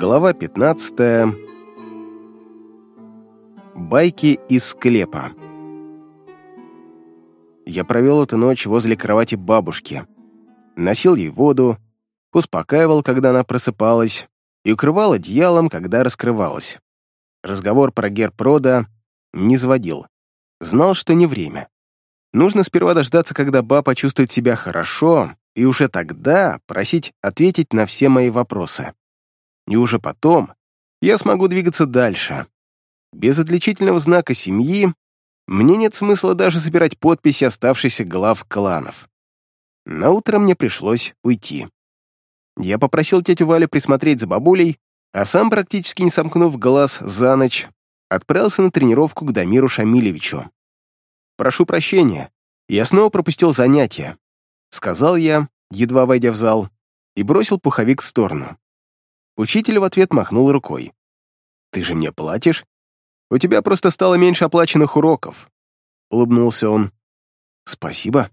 Глава 15. Байки из склепа. Я провел эту ночь возле кровати бабушки. Носил ей воду, успокаивал, когда она просыпалась, и укрывал одеялом, когда раскрывалась. Разговор про герб рода не заводил. Знал, что не время. Нужно сперва дождаться, когда баба чувствует себя хорошо, и уже тогда просить ответить на все мои вопросы. И уже потом я смогу двигаться дальше. Без отличительного знака семьи мне нет смысла даже собирать подписи оставшихся глав кланов. На утро мне пришлось уйти. Я попросил тетю Валю присмотреть за бабулей, а сам, практически не сомкнув глаз за ночь, отправился на тренировку к Дамиру Шамилевичу. «Прошу прощения, я снова пропустил занятия», — сказал я, едва войдя в зал, и бросил пуховик в сторону. Учитель в ответ махнул рукой. «Ты же мне платишь? У тебя просто стало меньше оплаченных уроков», — улыбнулся он. «Спасибо.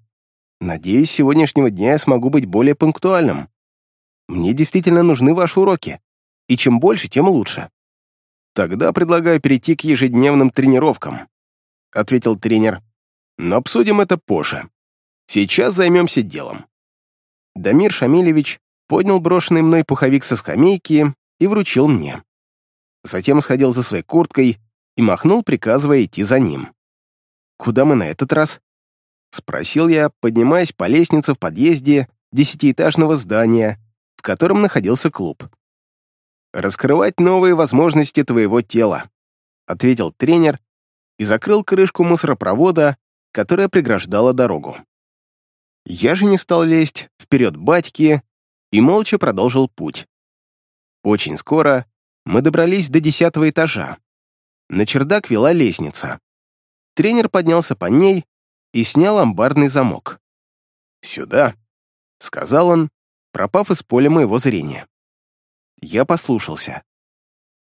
Надеюсь, с сегодняшнего дня я смогу быть более пунктуальным. Мне действительно нужны ваши уроки, и чем больше, тем лучше». «Тогда предлагаю перейти к ежедневным тренировкам», — ответил тренер. «Но обсудим это позже. Сейчас займемся делом». Дамир Шамилевич поднял брошенный мной пуховик со скамейки и вручил мне. Затем сходил за своей курткой и махнул, приказывая идти за ним. «Куда мы на этот раз?» — спросил я, поднимаясь по лестнице в подъезде десятиэтажного здания, в котором находился клуб раскрывать новые возможности твоего тела», ответил тренер и закрыл крышку мусоропровода, которая преграждала дорогу. Я же не стал лезть вперед батьки и молча продолжил путь. Очень скоро мы добрались до десятого этажа. На чердак вела лестница. Тренер поднялся по ней и снял амбарный замок. «Сюда», — сказал он, пропав из поля моего зрения. Я послушался.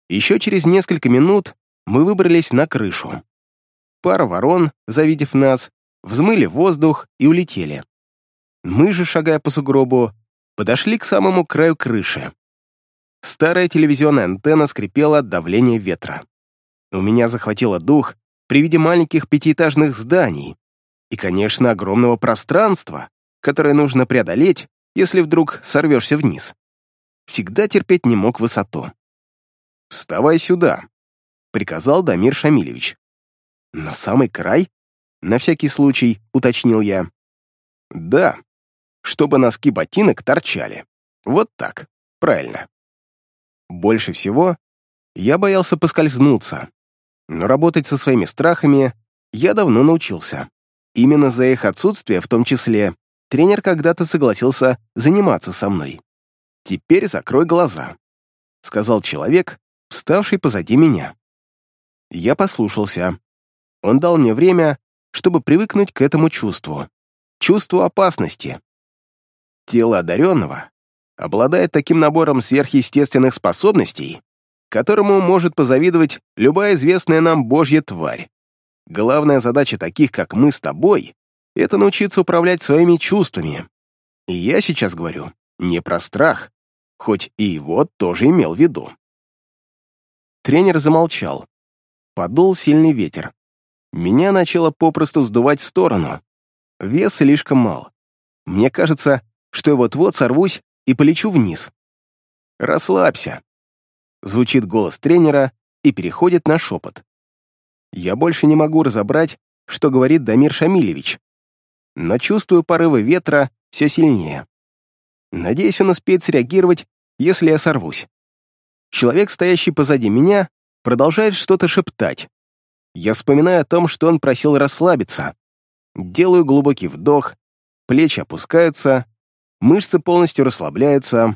Еще через несколько минут мы выбрались на крышу. Пара ворон, завидев нас, взмыли воздух и улетели. Мы же, шагая по сугробу, подошли к самому краю крыши. Старая телевизионная антенна скрипела от давления ветра. У меня захватило дух при виде маленьких пятиэтажных зданий и, конечно, огромного пространства, которое нужно преодолеть, если вдруг сорвешься вниз всегда терпеть не мог высоту. «Вставай сюда», — приказал Дамир Шамилевич. «На самый край?» — на всякий случай уточнил я. «Да, чтобы носки ботинок торчали. Вот так, правильно». Больше всего я боялся поскользнуться, но работать со своими страхами я давно научился. Именно за их отсутствие, в том числе, тренер когда-то согласился заниматься со мной. «Теперь закрой глаза», — сказал человек, вставший позади меня. Я послушался. Он дал мне время, чтобы привыкнуть к этому чувству. Чувству опасности. Тело одаренного обладает таким набором сверхъестественных способностей, которому может позавидовать любая известная нам божья тварь. Главная задача таких, как мы с тобой, это научиться управлять своими чувствами. И я сейчас говорю не про страх, хоть и его тоже имел в виду. Тренер замолчал. Подул сильный ветер. Меня начало попросту сдувать в сторону. Вес слишком мал. Мне кажется, что я вот-вот сорвусь и полечу вниз. «Расслабься», — звучит голос тренера и переходит на шепот. Я больше не могу разобрать, что говорит Дамир Шамилевич, но чувствую порывы ветра все сильнее. Надеюсь, он успеет среагировать, если я сорвусь. Человек, стоящий позади меня, продолжает что-то шептать. Я вспоминаю о том, что он просил расслабиться. Делаю глубокий вдох, плечи опускаются, мышцы полностью расслабляются,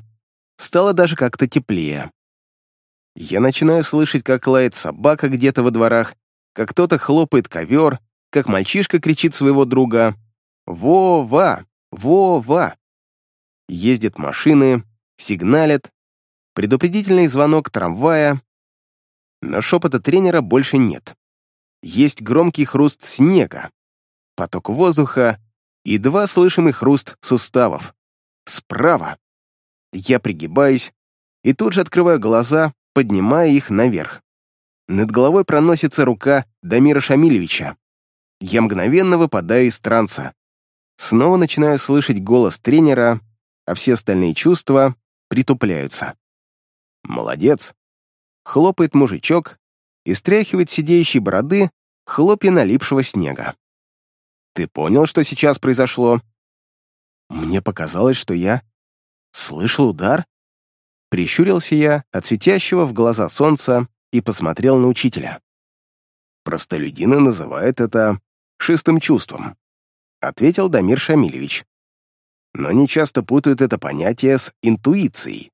стало даже как-то теплее. Я начинаю слышать, как лает собака где-то во дворах, как кто-то хлопает ковер, как мальчишка кричит своего друга «Вова! Вова!» ездят машины, сигналят, предупредительный звонок трамвая, но шепота тренера больше нет. Есть громкий хруст снега, поток воздуха и два слышимых хруст суставов. Справа. Я пригибаюсь, и тут же открываю глаза, поднимая их наверх. Над головой проносится рука Дамира Шамилевича. Я мгновенно выпадаю из транса. Снова начинаю слышать голос тренера, а все остальные чувства притупляются. «Молодец!» — хлопает мужичок и стряхивает сидеющей бороды хлопья налипшего снега. «Ты понял, что сейчас произошло?» Мне показалось, что я слышал удар. Прищурился я от светящего в глаза солнца и посмотрел на учителя. Простолюдины называют это шестым чувством, ответил Дамир Шамилевич. Но не часто путают это понятие с интуицией.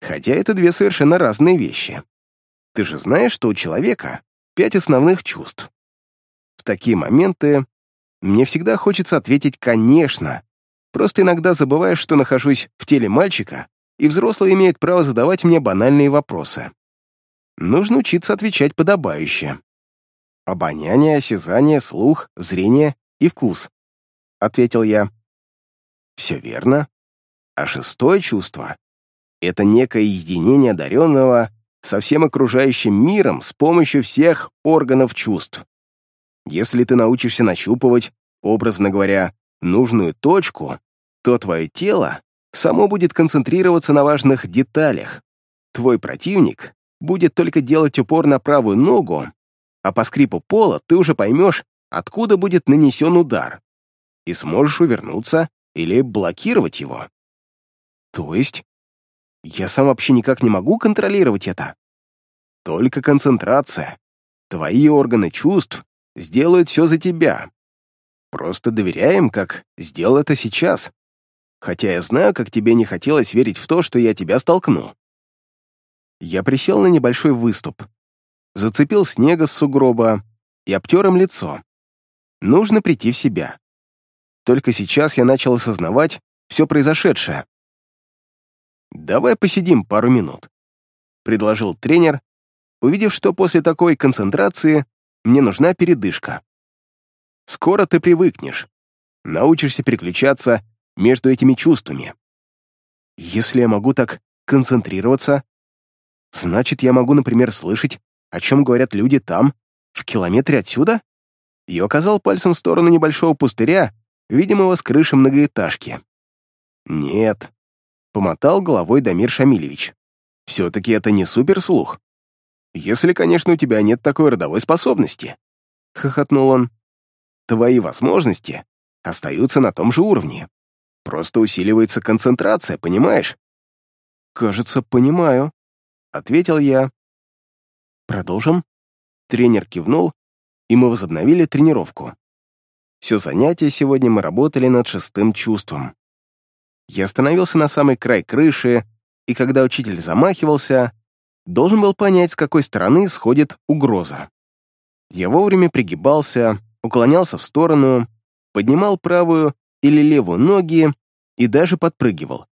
Хотя это две совершенно разные вещи. Ты же знаешь, что у человека пять основных чувств. В такие моменты мне всегда хочется ответить «конечно», просто иногда забываешь, что нахожусь в теле мальчика, и взрослый имеет право задавать мне банальные вопросы. Нужно учиться отвечать подобающе. Обоняние, осязание, слух, зрение и вкус, — ответил я. Все верно. А шестое чувство — это некое единение одаренного со всем окружающим миром с помощью всех органов чувств. Если ты научишься нащупывать, образно говоря, нужную точку, то твое тело само будет концентрироваться на важных деталях. Твой противник будет только делать упор на правую ногу, а по скрипу пола ты уже поймешь, откуда будет нанесен удар, и сможешь увернуться или блокировать его. То есть, я сам вообще никак не могу контролировать это? Только концентрация. Твои органы чувств сделают все за тебя. Просто доверяем, как сделал это сейчас. Хотя я знаю, как тебе не хотелось верить в то, что я тебя столкну. Я присел на небольшой выступ, зацепил снега с сугроба и обтер им лицо. Нужно прийти в себя. Только сейчас я начал осознавать все произошедшее. «Давай посидим пару минут», — предложил тренер, увидев, что после такой концентрации мне нужна передышка. «Скоро ты привыкнешь, научишься переключаться между этими чувствами. Если я могу так концентрироваться, Значит, я могу, например, слышать, о чем говорят люди там, в километре отсюда? И указал пальцем в сторону небольшого пустыря, видимого с крыши многоэтажки. Нет, помотал головой Дамир Шамилевич. Все-таки это не суперслух. Если, конечно, у тебя нет такой родовой способности. Хохотнул он. Твои возможности остаются на том же уровне. Просто усиливается концентрация, понимаешь? Кажется, понимаю, — ответил я. «Продолжим?» Тренер кивнул, и мы возобновили тренировку. Все занятие сегодня мы работали над шестым чувством. Я остановился на самый край крыши, и когда учитель замахивался, должен был понять, с какой стороны сходит угроза. Я вовремя пригибался, уклонялся в сторону, поднимал правую или левую ноги и даже подпрыгивал.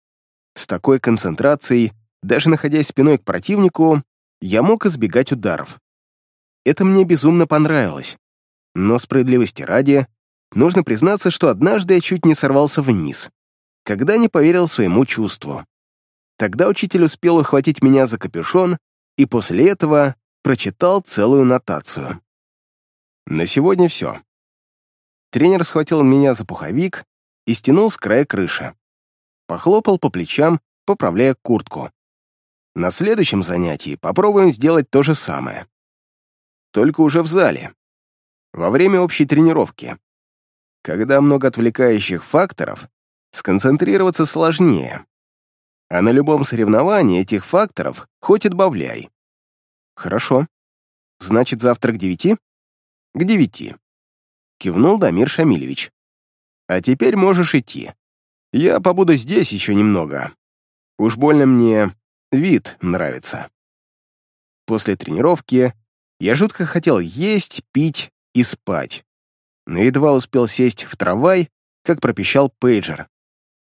С такой концентрацией даже находясь спиной к противнику, я мог избегать ударов. Это мне безумно понравилось. Но справедливости ради, нужно признаться, что однажды я чуть не сорвался вниз, когда не поверил своему чувству. Тогда учитель успел ухватить меня за капюшон и после этого прочитал целую нотацию. На сегодня все. Тренер схватил меня за пуховик и стянул с края крыши. Похлопал по плечам, поправляя куртку. На следующем занятии попробуем сделать то же самое. Только уже в зале. Во время общей тренировки. Когда много отвлекающих факторов, сконцентрироваться сложнее. А на любом соревновании этих факторов хоть отбавляй. Хорошо. Значит, завтра к девяти? К девяти. Кивнул Дамир Шамилевич. А теперь можешь идти. Я побуду здесь еще немного. Уж больно мне Вид нравится. После тренировки я жутко хотел есть, пить и спать. Но едва успел сесть в трамвай, как пропищал пейджер.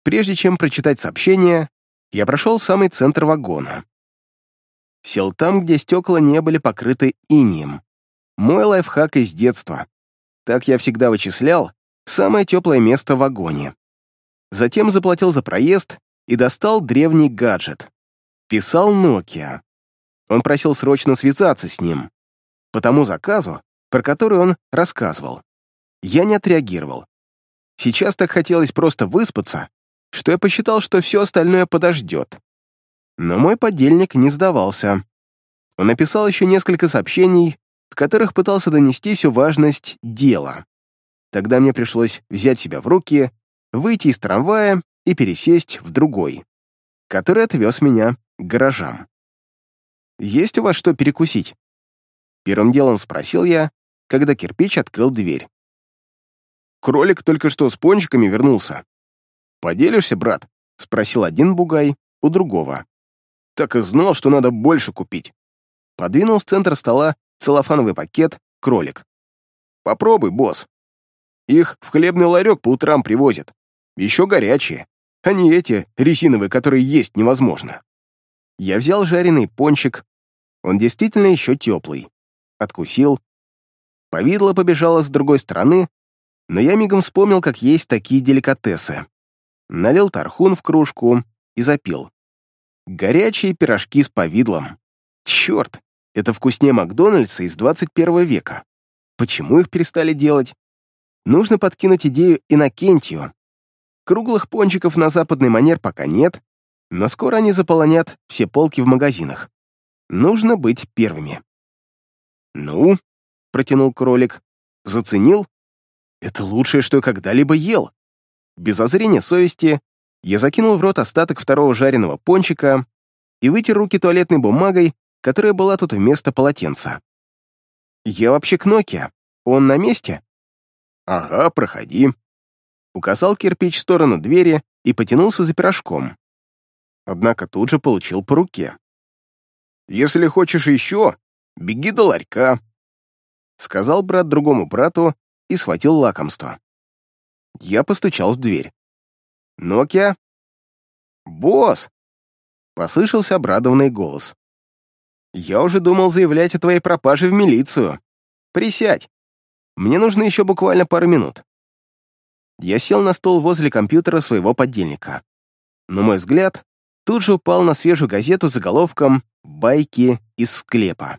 Прежде чем прочитать сообщение, я прошел самый центр вагона. Сел там, где стекла не были покрыты инием. Мой лайфхак из детства. Так я всегда вычислял самое теплое место в вагоне. Затем заплатил за проезд и достал древний гаджет. Писал Nokia. Он просил срочно связаться с ним. По тому заказу, про который он рассказывал. Я не отреагировал. Сейчас так хотелось просто выспаться, что я посчитал, что все остальное подождет. Но мой подельник не сдавался. Он написал еще несколько сообщений, в которых пытался донести всю важность дела. Тогда мне пришлось взять себя в руки, выйти из трамвая и пересесть в другой, который отвез меня к гаражам. «Есть у вас что перекусить?» Первым делом спросил я, когда кирпич открыл дверь. «Кролик только что с пончиками вернулся. Поделишься, брат?» — спросил один бугай у другого. «Так и знал, что надо больше купить». Подвинул в центр стола целлофановый пакет кролик. «Попробуй, босс. Их в хлебный ларек по утрам привозят. Еще горячие, а не эти резиновые, которые есть невозможно». Я взял жареный пончик. Он действительно еще теплый. Откусил. Повидло побежало с другой стороны, но я мигом вспомнил, как есть такие деликатесы. Налил тархун в кружку и запил. Горячие пирожки с повидлом. Черт, это вкуснее Макдональдса из 21 века. Почему их перестали делать? Нужно подкинуть идею Иннокентию. Круглых пончиков на западный манер пока нет, но скоро они заполонят все полки в магазинах. Нужно быть первыми. «Ну?» — протянул кролик. «Заценил? Это лучшее, что я когда-либо ел». Без озрения совести я закинул в рот остаток второго жареного пончика и вытер руки туалетной бумагой, которая была тут вместо полотенца. «Я вообще к Nokia. Он на месте?» «Ага, проходи». Указал кирпич в сторону двери и потянулся за пирожком. Однако тут же получил по руке. «Если хочешь еще, беги до ларька», — сказал брат другому брату и схватил лакомство. Я постучал в дверь. «Нокия?» «Босс!» — послышался обрадованный голос. Я уже думал заявлять о твоей пропаже в милицию. Присядь. Мне нужно еще буквально пару минут. Я сел на стол возле компьютера своего подельника. Но мой взгляд тут же упал на свежую газету с заголовком «Байки из склепа».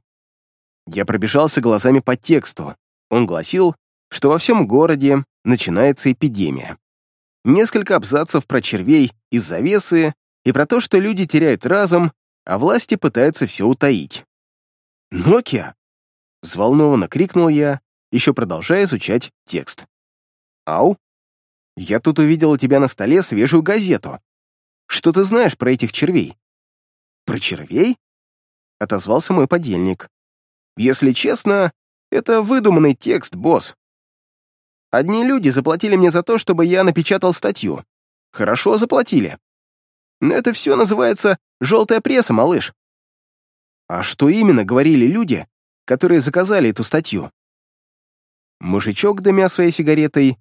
Я пробежался глазами по тексту. Он гласил, что во всем городе начинается эпидемия. Несколько абзацев про червей из завесы и про то, что люди теряют разум а власти пытаются все утаить. «Нокия!» — взволнованно крикнул я, еще продолжая изучать текст. «Ау! Я тут увидел у тебя на столе свежую газету. Что ты знаешь про этих червей?» «Про червей?» — отозвался мой подельник. «Если честно, это выдуманный текст, босс. Одни люди заплатили мне за то, чтобы я напечатал статью. Хорошо заплатили. Но это все называется «желтая пресса, малыш». А что именно говорили люди, которые заказали эту статью? Мужичок, дымя своей сигаретой,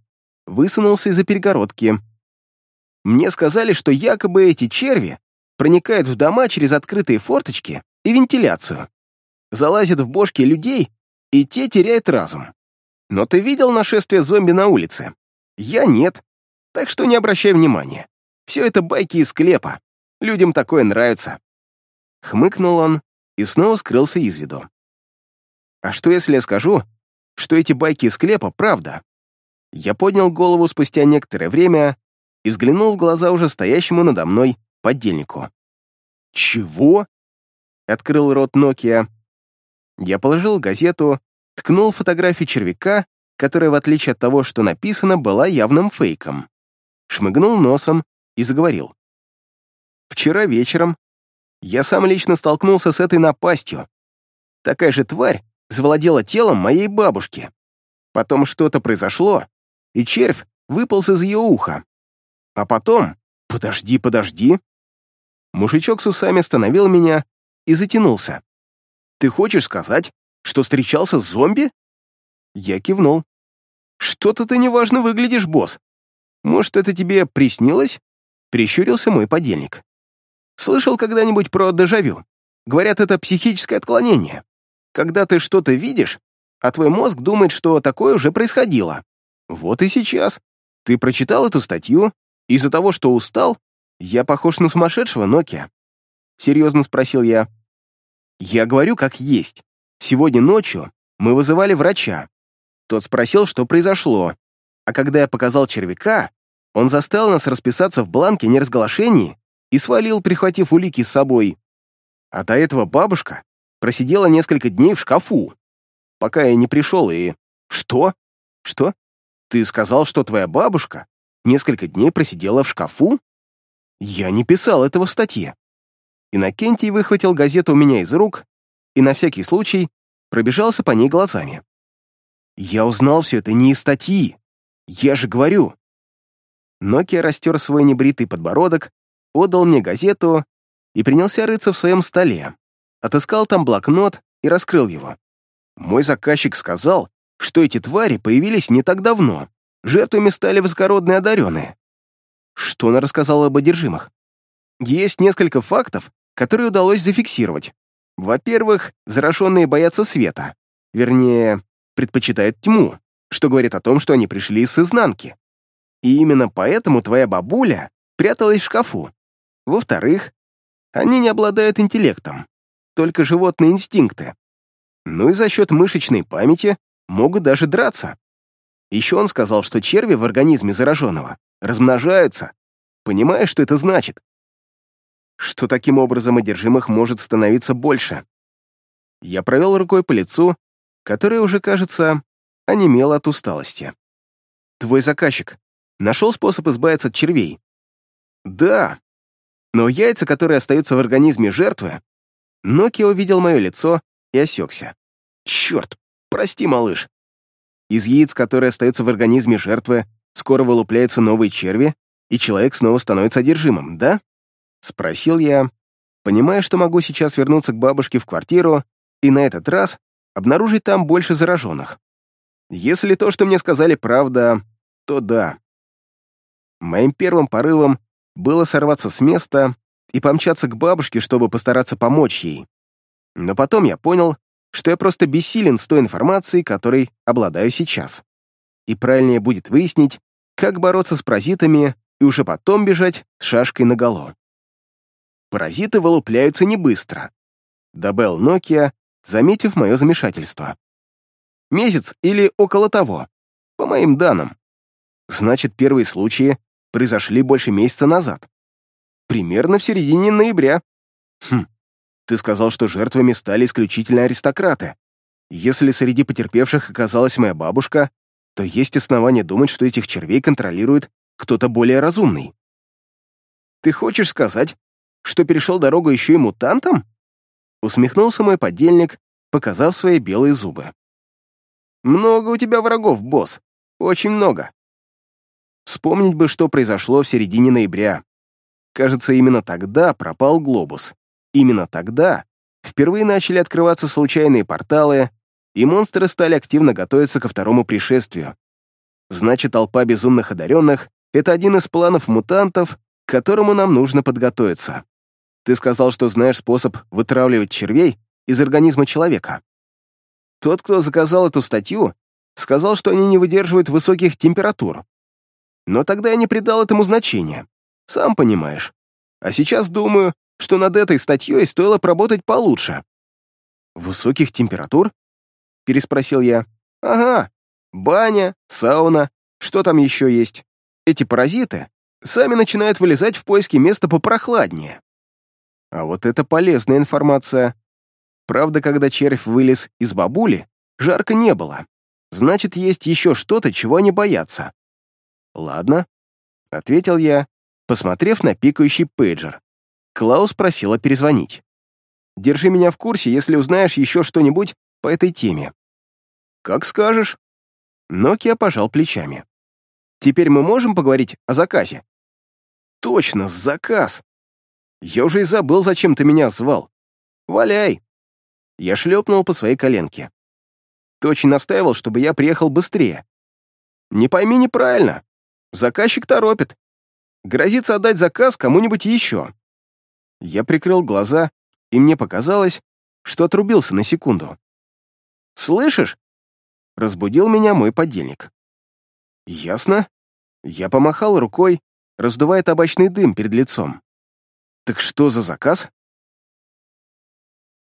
высунулся из-за перегородки. Мне сказали, что якобы эти черви проникают в дома через открытые форточки и вентиляцию, залазят в бошки людей, и те теряют разум. Но ты видел нашествие зомби на улице? Я нет, так что не обращай внимания. Все это байки из склепа. Людям такое нравится». Хмыкнул он и снова скрылся из виду. «А что, если я скажу, что эти байки из склепа — правда?» Я поднял голову спустя некоторое время и взглянул в глаза уже стоящему надо мной подельнику. «Чего?» — открыл рот Нокия. Я положил газету, ткнул фотографию червяка, которая, в отличие от того, что написано, была явным фейком. Шмыгнул носом и заговорил. «Вчера вечером я сам лично столкнулся с этой напастью. Такая же тварь завладела телом моей бабушки. Потом что-то произошло, и червь выполз из ее уха. А потом... Подожди, подожди. Мужичок с усами остановил меня и затянулся. «Ты хочешь сказать, что встречался с зомби?» Я кивнул. «Что-то ты неважно выглядишь, босс. Может, это тебе приснилось?» Прищурился мой подельник. Слышал когда-нибудь про дежавю? Говорят, это психическое отклонение. Когда ты что-то видишь, а твой мозг думает, что такое уже происходило. Вот и сейчас. Ты прочитал эту статью, из-за того, что устал, я похож на сумасшедшего Нокия. серьезно спросил я. Я говорю, как есть. Сегодня ночью мы вызывали врача. Тот спросил, что произошло. А когда я показал червяка, он заставил нас расписаться в бланке неразглашении и свалил, прихватив улики с собой. А до этого бабушка просидела несколько дней в шкафу, пока я не пришел и... Что? Что? Ты сказал, что твоя бабушка несколько дней просидела в шкафу? Я не писал этого в статье. Иннокентий выхватил газету у меня из рук и на всякий случай пробежался по ней глазами. Я узнал все это не из статьи. Я же говорю. Нокия растер свой небритый подбородок, отдал мне газету и принялся рыться в своем столе. Отыскал там блокнот и раскрыл его. Мой заказчик сказал, что эти твари появились не так давно. Жертвами стали высокородные одаренные. Что она рассказала об одержимых? Есть несколько фактов, которые удалось зафиксировать. Во-первых, зараженные боятся света. Вернее, предпочитают тьму, что говорит о том, что они пришли с изнанки. И именно поэтому твоя бабуля пряталась в шкафу. Во-вторых, они не обладают интеллектом, только животные инстинкты. Ну и за счет мышечной памяти могут даже драться. Еще он сказал, что черви в организме зараженного размножаются. Понимаешь, что это значит? Что таким образом одержимых может становиться больше. Я провел рукой по лицу, которое уже, кажется, онемело от усталости. Твой заказчик нашел способ избавиться от червей? Да. Но яйца, которые остаются в организме жертвы... Ноки увидел мое лицо и осекся. Черт, прости, малыш. Из яиц, которые остаются в организме жертвы, скоро вылупляются новые черви, и человек снова становится одержимым, да? Спросил я, понимая, что могу сейчас вернуться к бабушке в квартиру и на этот раз обнаружить там больше зараженных. Если то, что мне сказали, правда, то да. Моим первым порывом было сорваться с места и помчаться к бабушке, чтобы постараться помочь ей. Но потом я понял, что я просто бессилен с той информацией, которой обладаю сейчас. И правильнее будет выяснить, как бороться с паразитами и уже потом бежать с шашкой наголо. Паразиты вылупляются не быстро, добавил Nokia, заметив мое замешательство. Месяц или около того, по моим данным. Значит, первые случаи произошли больше месяца назад. Примерно в середине ноября. Хм, ты сказал, что жертвами стали исключительно аристократы. Если среди потерпевших оказалась моя бабушка, то есть основания думать, что этих червей контролирует кто-то более разумный. Ты хочешь сказать, что перешел дорогу еще и мутантам? Усмехнулся мой подельник, показав свои белые зубы. Много у тебя врагов, босс. Очень много. Вспомнить бы, что произошло в середине ноября. Кажется, именно тогда пропал глобус. Именно тогда впервые начали открываться случайные порталы, и монстры стали активно готовиться ко второму пришествию. Значит, толпа безумных одаренных — это один из планов мутантов, к которому нам нужно подготовиться. Ты сказал, что знаешь способ вытравливать червей из организма человека. Тот, кто заказал эту статью, сказал, что они не выдерживают высоких температур. Но тогда я не придал этому значения. Сам понимаешь. А сейчас думаю, что над этой статьей стоило поработать получше. «Высоких температур?» — переспросил я. «Ага. Баня, сауна, что там еще есть? Эти паразиты сами начинают вылезать в поиске места попрохладнее. А вот это полезная информация. Правда, когда червь вылез из бабули, жарко не было. Значит, есть еще что-то, чего они боятся. Ладно, — ответил я, посмотрев на пикающий пейджер. Клаус просила перезвонить. «Держи меня в курсе, если узнаешь еще что-нибудь по этой теме». «Как скажешь». Нокия пожал плечами. «Теперь мы можем поговорить о заказе?» «Точно, заказ. Я уже и забыл, зачем ты меня звал. Валяй!» Я шлепнул по своей коленке. Ты очень настаивал, чтобы я приехал быстрее. Не пойми неправильно. Заказчик торопит. Грозится отдать заказ кому-нибудь еще. Я прикрыл глаза, и мне показалось, что отрубился на секунду. «Слышишь?» — разбудил меня мой подельник. «Ясно». Я помахал рукой, раздувая табачный дым перед лицом. «Так что за заказ?»